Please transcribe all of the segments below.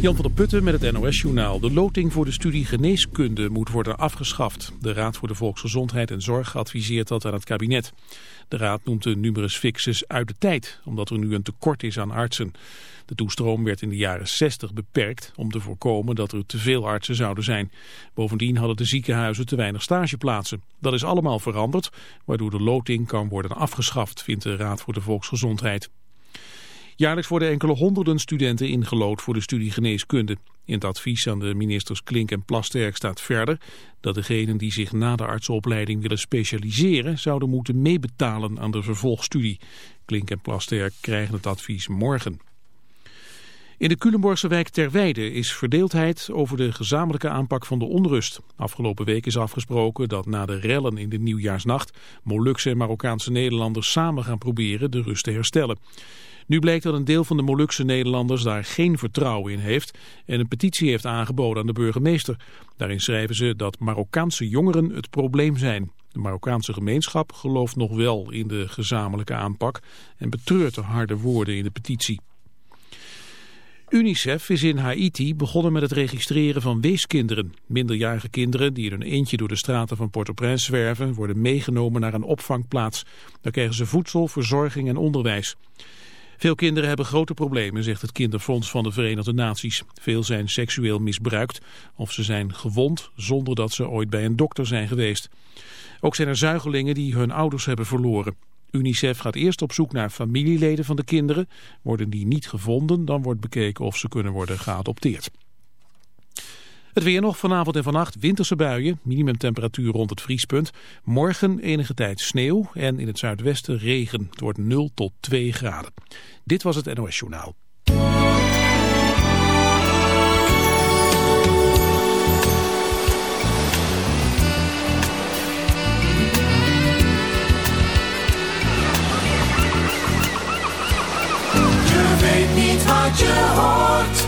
Jan van der Putten met het NOS-journaal. De loting voor de studie geneeskunde moet worden afgeschaft. De Raad voor de Volksgezondheid en Zorg adviseert dat aan het kabinet. De Raad noemt de numerus fixus uit de tijd, omdat er nu een tekort is aan artsen. De toestroom werd in de jaren 60 beperkt om te voorkomen dat er te veel artsen zouden zijn. Bovendien hadden de ziekenhuizen te weinig stageplaatsen. Dat is allemaal veranderd, waardoor de loting kan worden afgeschaft, vindt de Raad voor de Volksgezondheid. Jaarlijks worden enkele honderden studenten ingelood voor de studie geneeskunde. In het advies aan de ministers Klink en Plasterk staat verder dat degenen die zich na de artsenopleiding willen specialiseren zouden moeten meebetalen aan de vervolgstudie. Klink en Plasterk krijgen het advies morgen. In de Culemborgse wijk Terweide is verdeeldheid over de gezamenlijke aanpak van de onrust. Afgelopen week is afgesproken dat na de rellen in de nieuwjaarsnacht Molukse en Marokkaanse Nederlanders samen gaan proberen de rust te herstellen. Nu blijkt dat een deel van de Molukse Nederlanders daar geen vertrouwen in heeft en een petitie heeft aangeboden aan de burgemeester. Daarin schrijven ze dat Marokkaanse jongeren het probleem zijn. De Marokkaanse gemeenschap gelooft nog wel in de gezamenlijke aanpak en betreurt de harde woorden in de petitie. UNICEF is in Haiti begonnen met het registreren van weeskinderen. Minderjarige kinderen die in een eentje door de straten van Port-au-Prince zwerven... worden meegenomen naar een opvangplaats. Daar krijgen ze voedsel, verzorging en onderwijs. Veel kinderen hebben grote problemen, zegt het Kinderfonds van de Verenigde Naties. Veel zijn seksueel misbruikt of ze zijn gewond zonder dat ze ooit bij een dokter zijn geweest. Ook zijn er zuigelingen die hun ouders hebben verloren. UNICEF gaat eerst op zoek naar familieleden van de kinderen. Worden die niet gevonden, dan wordt bekeken of ze kunnen worden geadopteerd. Het weer nog vanavond en vannacht winterse buien, minimumtemperatuur rond het vriespunt. Morgen enige tijd sneeuw en in het zuidwesten regen. Het wordt 0 tot 2 graden. Dit was het NOS Journaal. Je weet niet wat je hoort.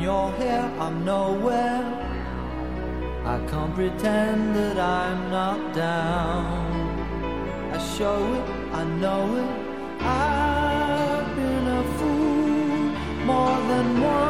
You're here, I'm nowhere. I can't pretend that I'm not down. I show it, I know it. I've been a fool more than once,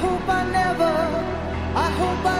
Hope I never, I hope I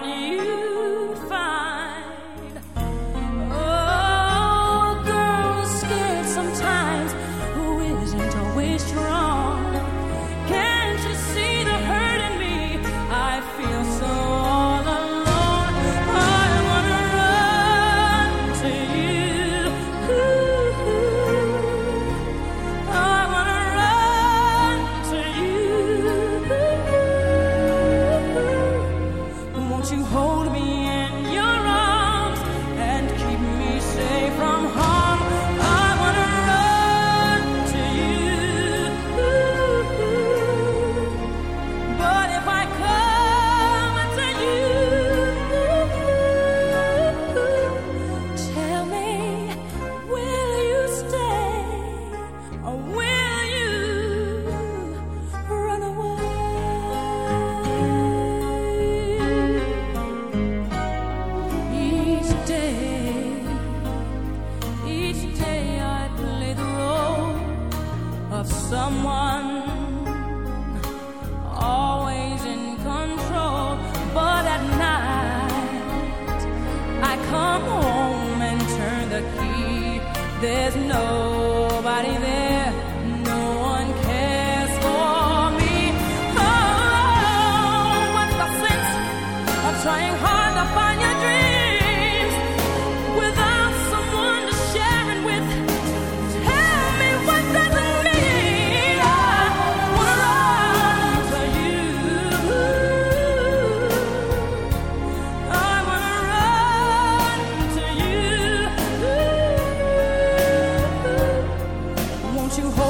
party. don't you hold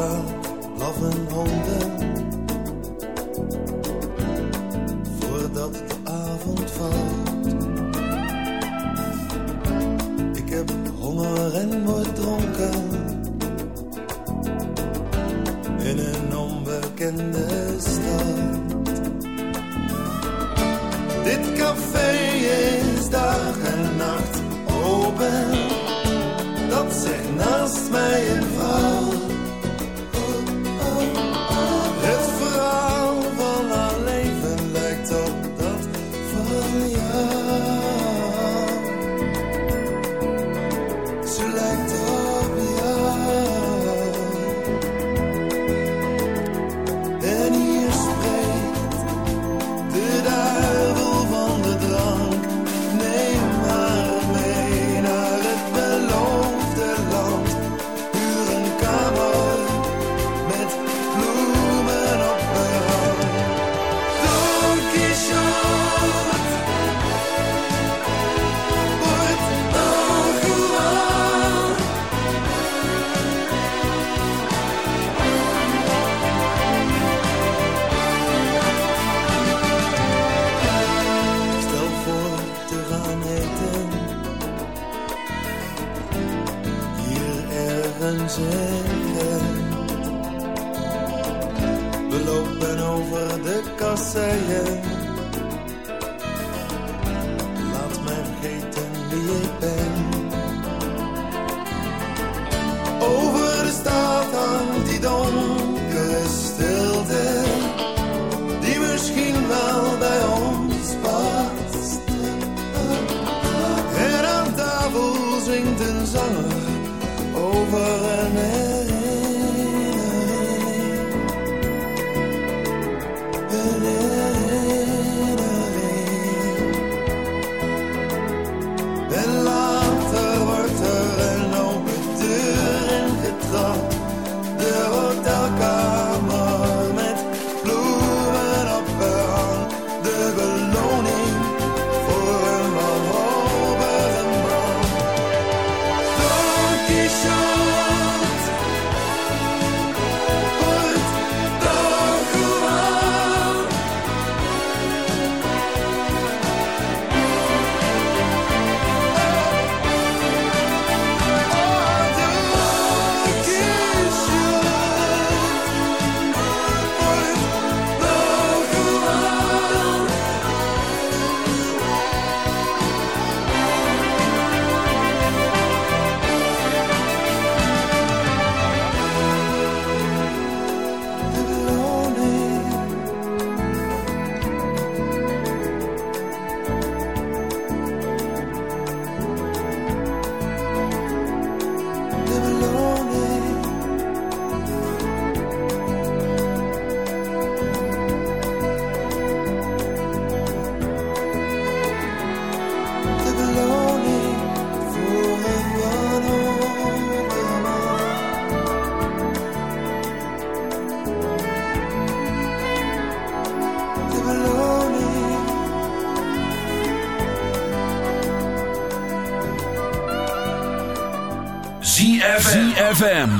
straat blaffen honden. Voordat de avond valt. Ik heb honger en word dronken. In een onbekende stad. Dit café is dag en nacht open. Dat zegt naast mij een vrouw. over and over.